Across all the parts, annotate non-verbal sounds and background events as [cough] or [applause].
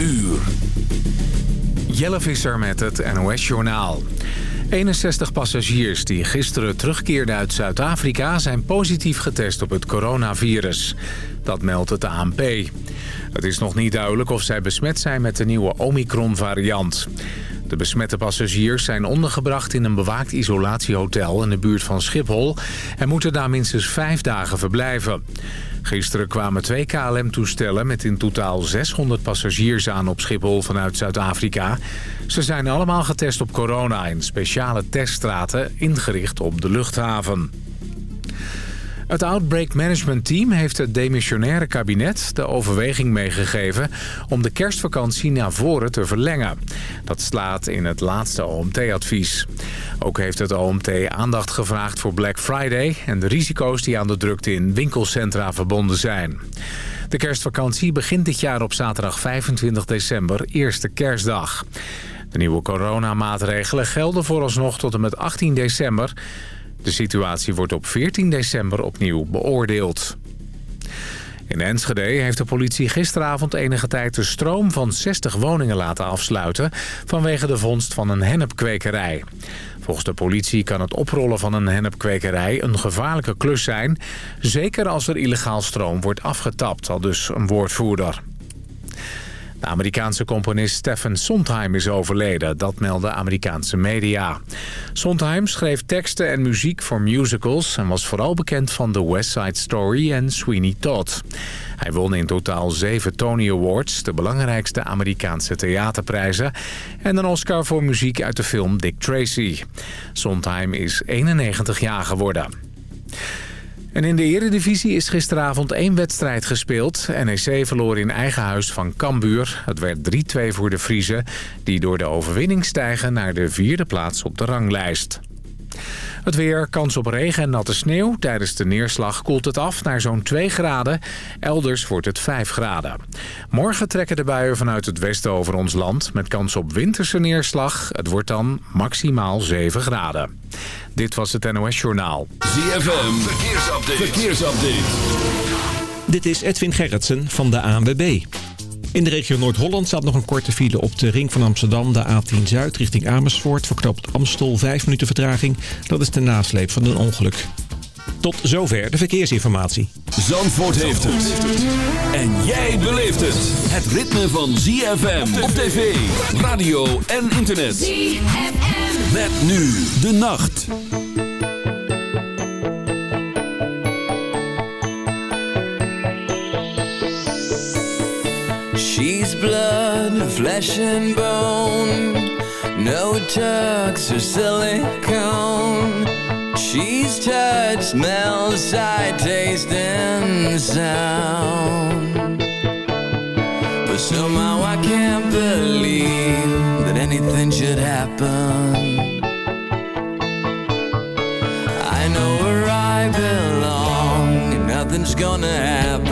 uur. Jelle Visser met het NOS-journaal. 61 passagiers die gisteren terugkeerden uit Zuid-Afrika... zijn positief getest op het coronavirus. Dat meldt het ANP. Het is nog niet duidelijk of zij besmet zijn met de nieuwe Omicron-variant. De besmette passagiers zijn ondergebracht in een bewaakt isolatiehotel... in de buurt van Schiphol en moeten daar minstens vijf dagen verblijven. Gisteren kwamen twee KLM-toestellen met in totaal 600 passagiers aan op Schiphol vanuit Zuid-Afrika. Ze zijn allemaal getest op corona in speciale teststraten ingericht op de luchthaven. Het Outbreak Management Team heeft het demissionaire kabinet de overweging meegegeven om de kerstvakantie naar voren te verlengen. Dat slaat in het laatste OMT-advies. Ook heeft het OMT aandacht gevraagd voor Black Friday en de risico's die aan de drukte in winkelcentra verbonden zijn. De kerstvakantie begint dit jaar op zaterdag 25 december, eerste kerstdag. De nieuwe coronamaatregelen gelden vooralsnog tot en met 18 december... De situatie wordt op 14 december opnieuw beoordeeld. In Enschede heeft de politie gisteravond enige tijd de stroom van 60 woningen laten afsluiten... vanwege de vondst van een hennepkwekerij. Volgens de politie kan het oprollen van een hennepkwekerij een gevaarlijke klus zijn... zeker als er illegaal stroom wordt afgetapt, al dus een woordvoerder. De Amerikaanse componist Stephen Sondheim is overleden, dat melden Amerikaanse media. Sondheim schreef teksten en muziek voor musicals... en was vooral bekend van The West Side Story en Sweeney Todd. Hij won in totaal zeven Tony Awards, de belangrijkste Amerikaanse theaterprijzen... en een Oscar voor muziek uit de film Dick Tracy. Sondheim is 91 jaar geworden. En in de eredivisie is gisteravond één wedstrijd gespeeld. NEC verloor in eigen huis van Cambuur. Het werd 3-2 voor de Friese, die door de overwinning stijgen naar de vierde plaats op de ranglijst. Het weer, kans op regen en natte sneeuw. Tijdens de neerslag koelt het af naar zo'n 2 graden. Elders wordt het 5 graden. Morgen trekken de buien vanuit het westen over ons land... met kans op winterse neerslag. Het wordt dan maximaal 7 graden. Dit was het NOS Journaal. ZFM, verkeersupdate. verkeersupdate. Dit is Edwin Gerritsen van de ANWB. In de regio Noord-Holland staat nog een korte file op de ring van Amsterdam, de A10 Zuid, richting Amersfoort. Verknoopt Amstel 5 minuten vertraging. Dat is de nasleep van een ongeluk. Tot zover de verkeersinformatie. Zandvoort heeft het. En jij beleeft het. Het ritme van ZFM op tv, radio en internet. ZFM. Met nu de nacht. She's blood, flesh and bone No tucks or silicone She's touch, smell, sight, taste and sound. But somehow I can't believe That anything should happen. I know where I belong And nothing's gonna happen,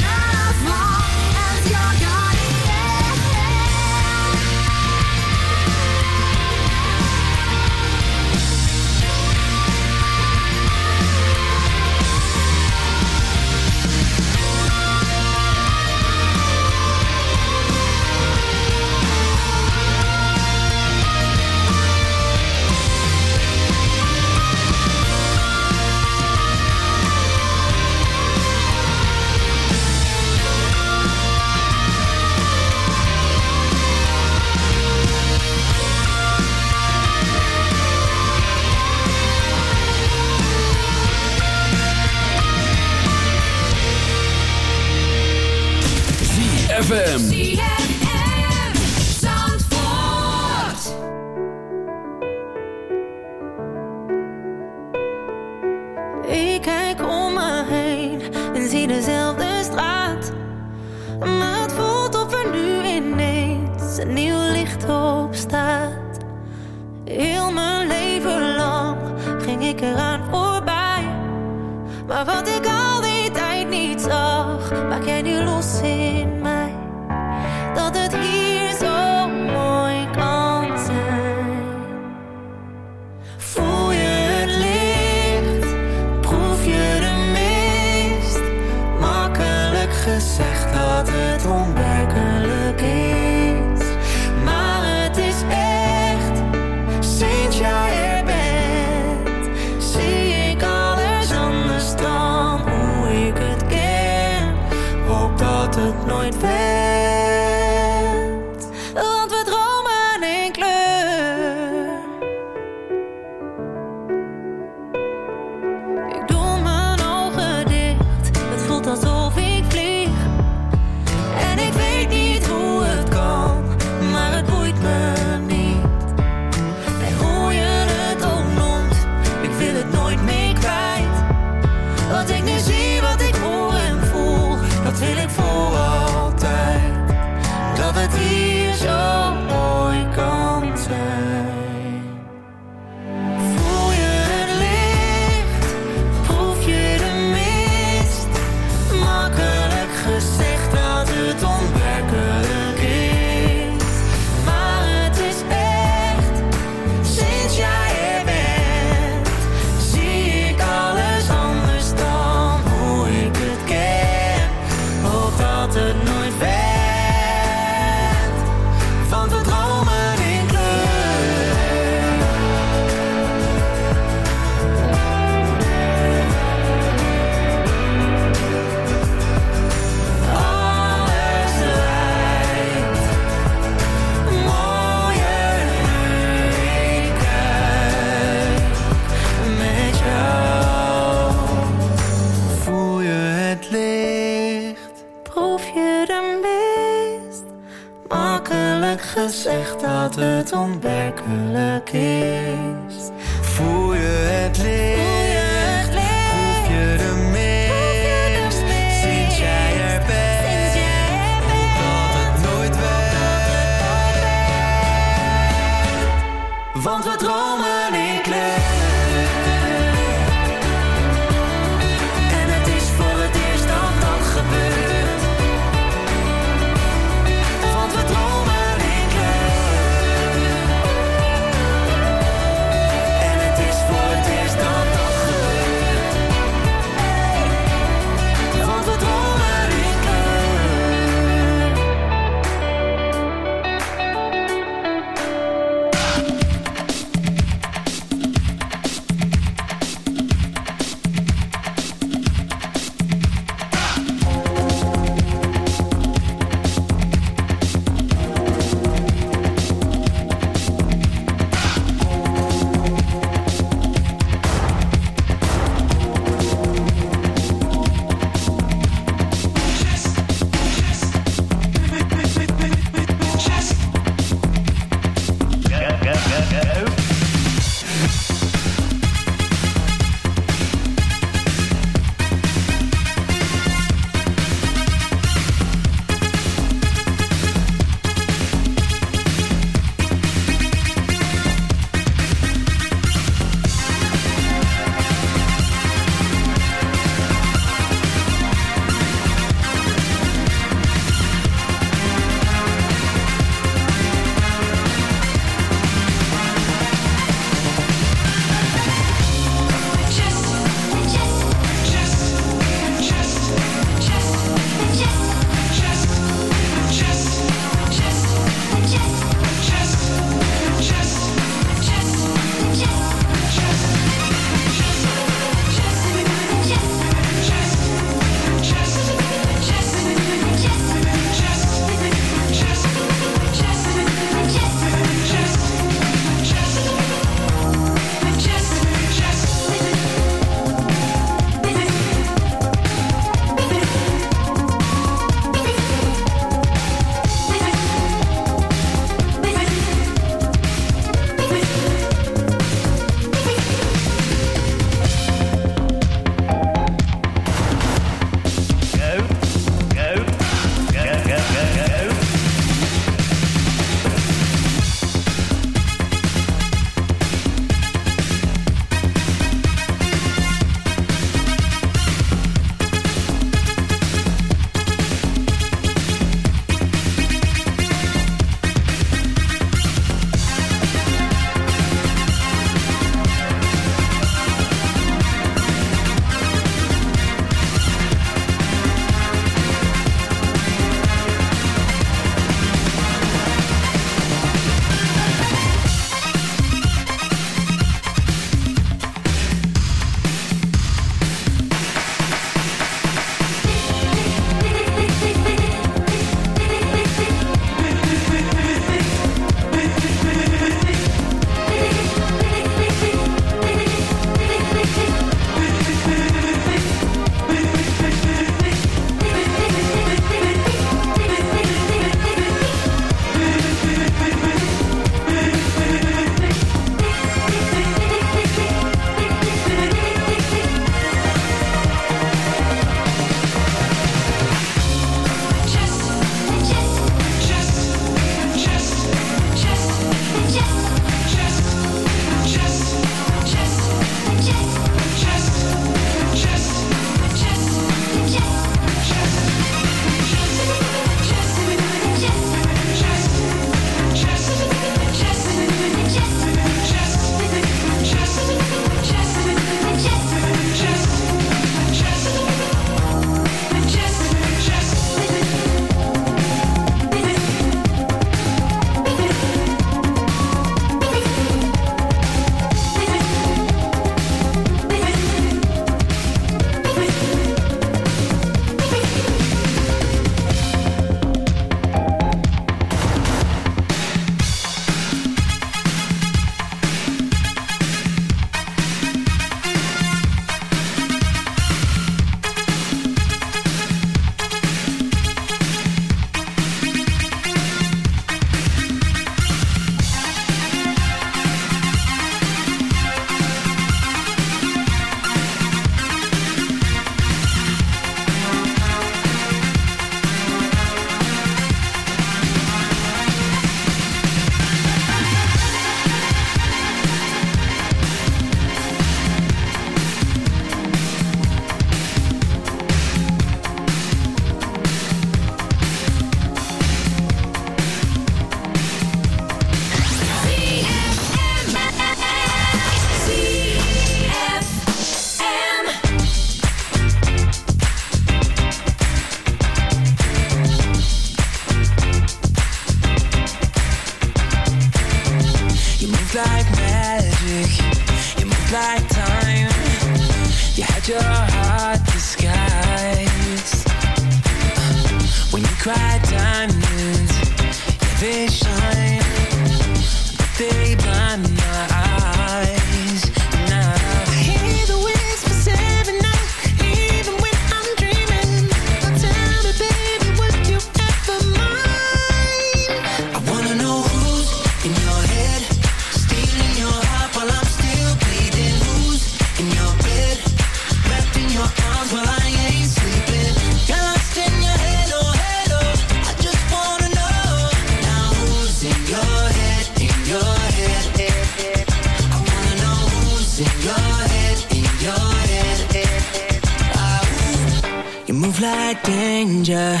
stranger,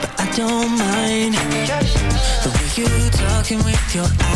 but I don't mind. The way you talking with your eyes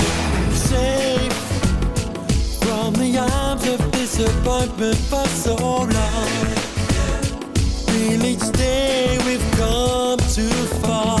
clouds of disappointment for so long. Feel each day we've come too far.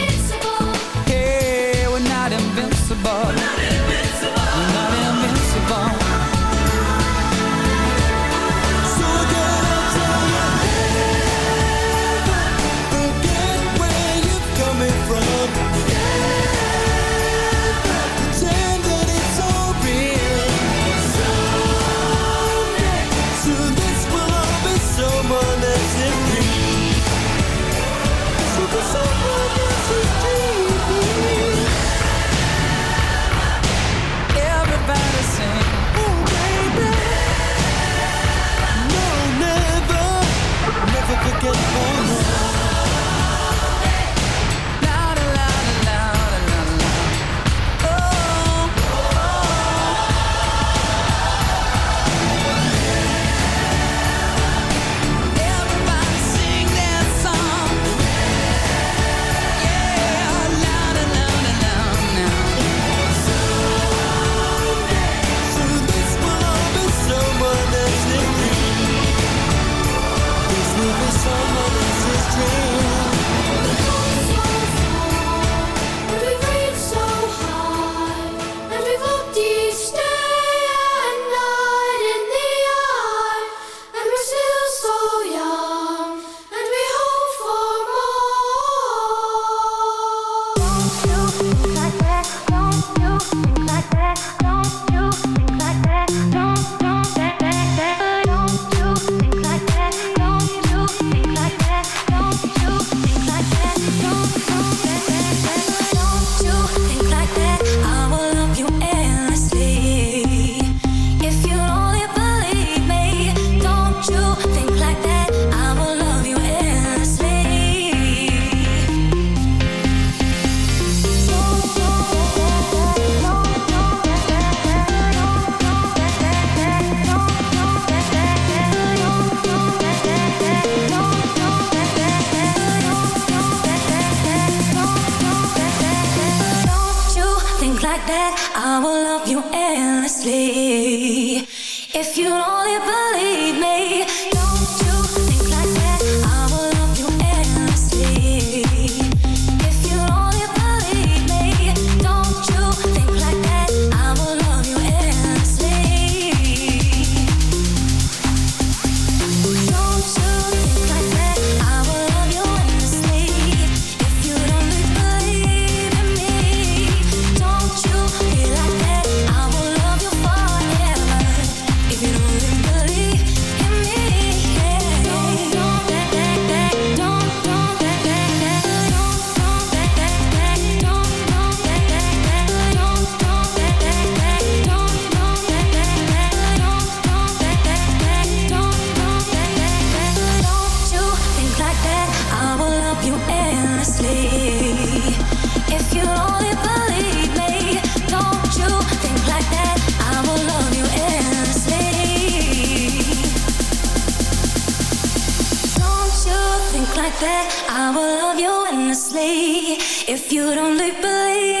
I will love you endlessly. If you don't believe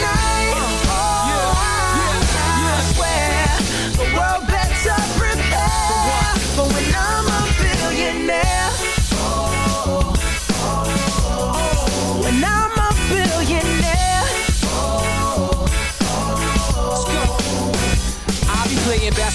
night.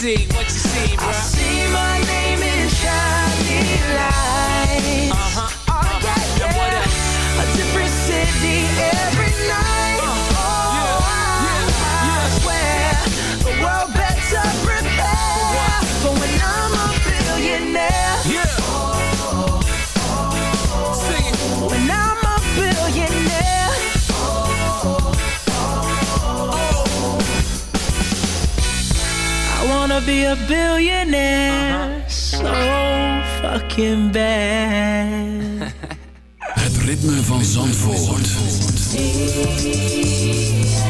See, what be a billionaire so fucking bad. [laughs] Het ritme van Zandvoort. I